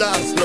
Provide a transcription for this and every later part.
others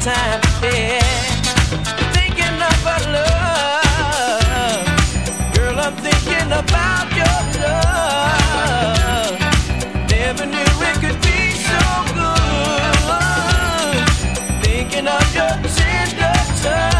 time, yeah. Thinking our love, girl. I'm thinking about your love. Never knew it could be so good. Thinking of your tender touch.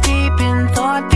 deep in thought.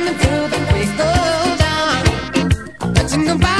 coming the down, touching the bottom.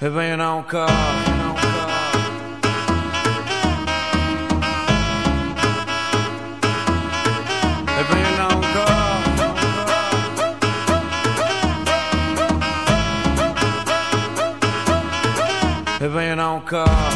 Eh ben a encore. Eh ben y'en a encore.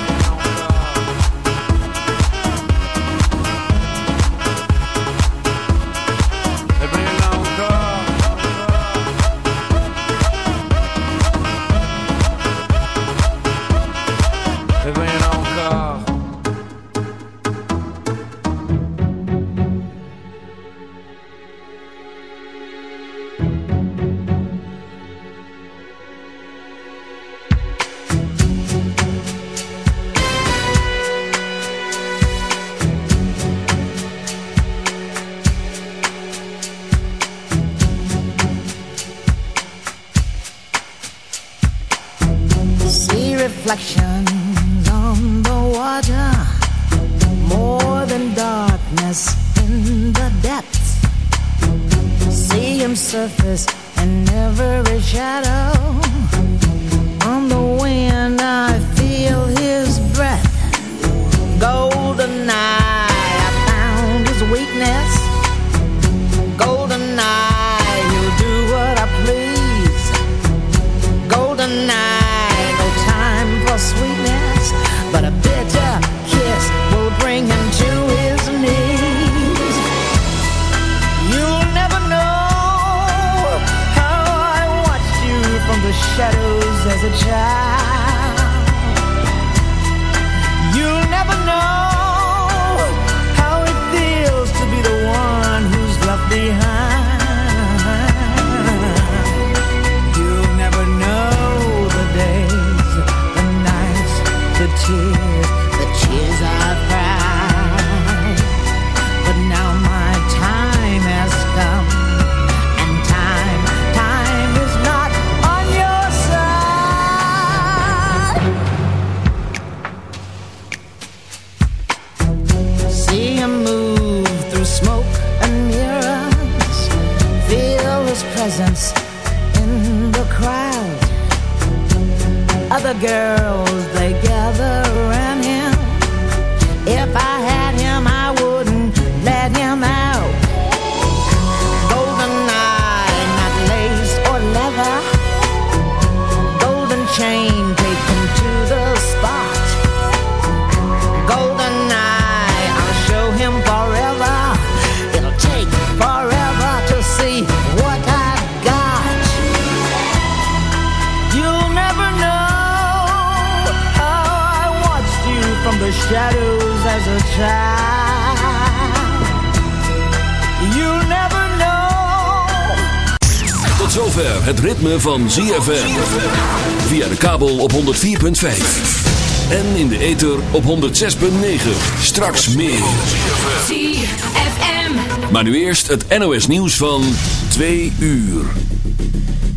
ZFM. Via de kabel op 104.5. En in de ether op 106.9. Straks meer. ZFM. Maar nu eerst het NOS nieuws van 2 uur.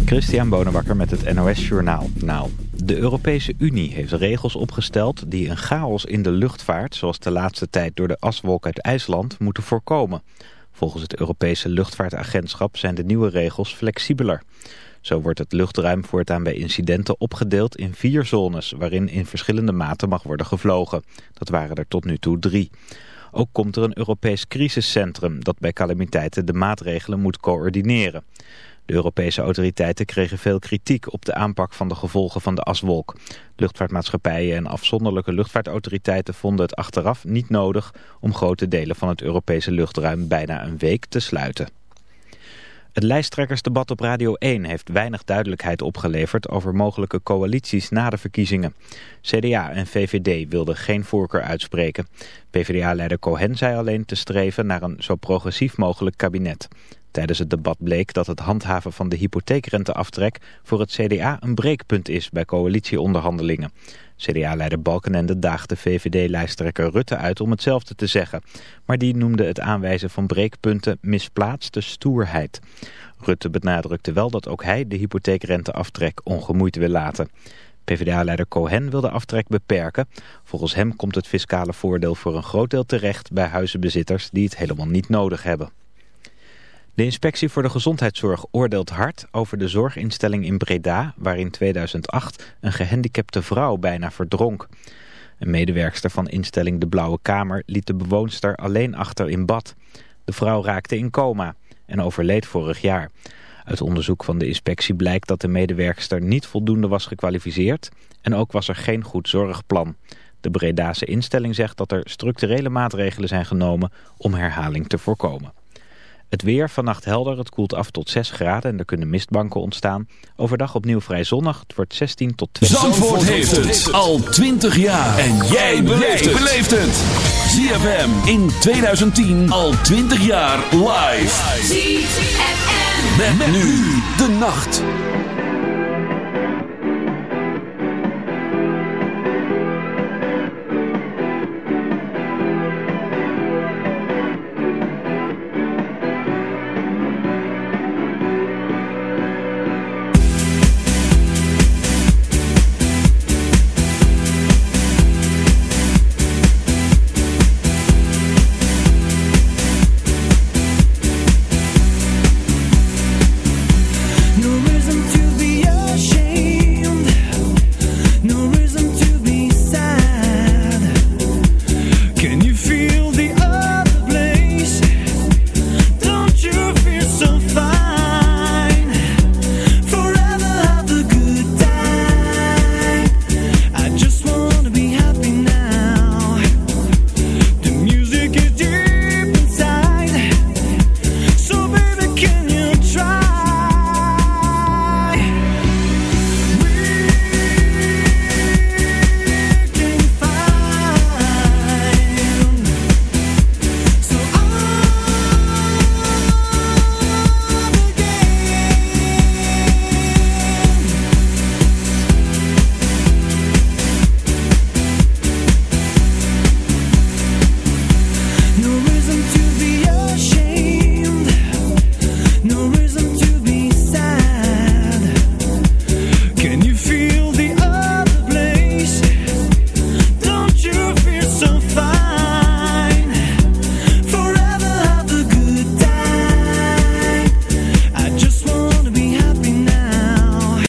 Christian Bonenbakker met het NOS Journaal. Nou, de Europese Unie heeft regels opgesteld die een chaos in de luchtvaart, zoals de laatste tijd door de aswolk uit IJsland, moeten voorkomen. Volgens het Europese luchtvaartagentschap zijn de nieuwe regels flexibeler. Zo wordt het luchtruim voortaan bij incidenten opgedeeld in vier zones, waarin in verschillende maten mag worden gevlogen. Dat waren er tot nu toe drie. Ook komt er een Europees crisiscentrum dat bij calamiteiten de maatregelen moet coördineren. De Europese autoriteiten kregen veel kritiek op de aanpak van de gevolgen van de aswolk. Luchtvaartmaatschappijen en afzonderlijke luchtvaartautoriteiten vonden het achteraf niet nodig om grote delen van het Europese luchtruim bijna een week te sluiten. Het lijsttrekkersdebat op Radio 1 heeft weinig duidelijkheid opgeleverd over mogelijke coalities na de verkiezingen. CDA en VVD wilden geen voorkeur uitspreken. PvdA-leider Cohen zei alleen te streven naar een zo progressief mogelijk kabinet. Tijdens het debat bleek dat het handhaven van de hypotheekrenteaftrek voor het CDA een breekpunt is bij coalitieonderhandelingen. CDA-leider Balkenende daagde VVD-lijsttrekker Rutte uit om hetzelfde te zeggen. Maar die noemde het aanwijzen van breekpunten misplaatste stoerheid. Rutte benadrukte wel dat ook hij de hypotheekrenteaftrek ongemoeid wil laten. PvdA-leider Cohen wil de aftrek beperken. Volgens hem komt het fiscale voordeel voor een groot deel terecht bij huizenbezitters die het helemaal niet nodig hebben. De inspectie voor de gezondheidszorg oordeelt hard over de zorginstelling in Breda, waar in 2008 een gehandicapte vrouw bijna verdronk. Een medewerkster van instelling De Blauwe Kamer liet de bewoonster alleen achter in bad. De vrouw raakte in coma en overleed vorig jaar. Uit onderzoek van de inspectie blijkt dat de medewerkster niet voldoende was gekwalificeerd en ook was er geen goed zorgplan. De Bredase instelling zegt dat er structurele maatregelen zijn genomen om herhaling te voorkomen. Het weer vannacht helder, het koelt af tot 6 graden en er kunnen mistbanken ontstaan. Overdag opnieuw vrij zonnig, het wordt 16 tot 20. Zandvoort heeft het al 20 jaar. En jij beleeft het. ZFM in 2010 al 20 jaar live. ZFM. Met nu de nacht.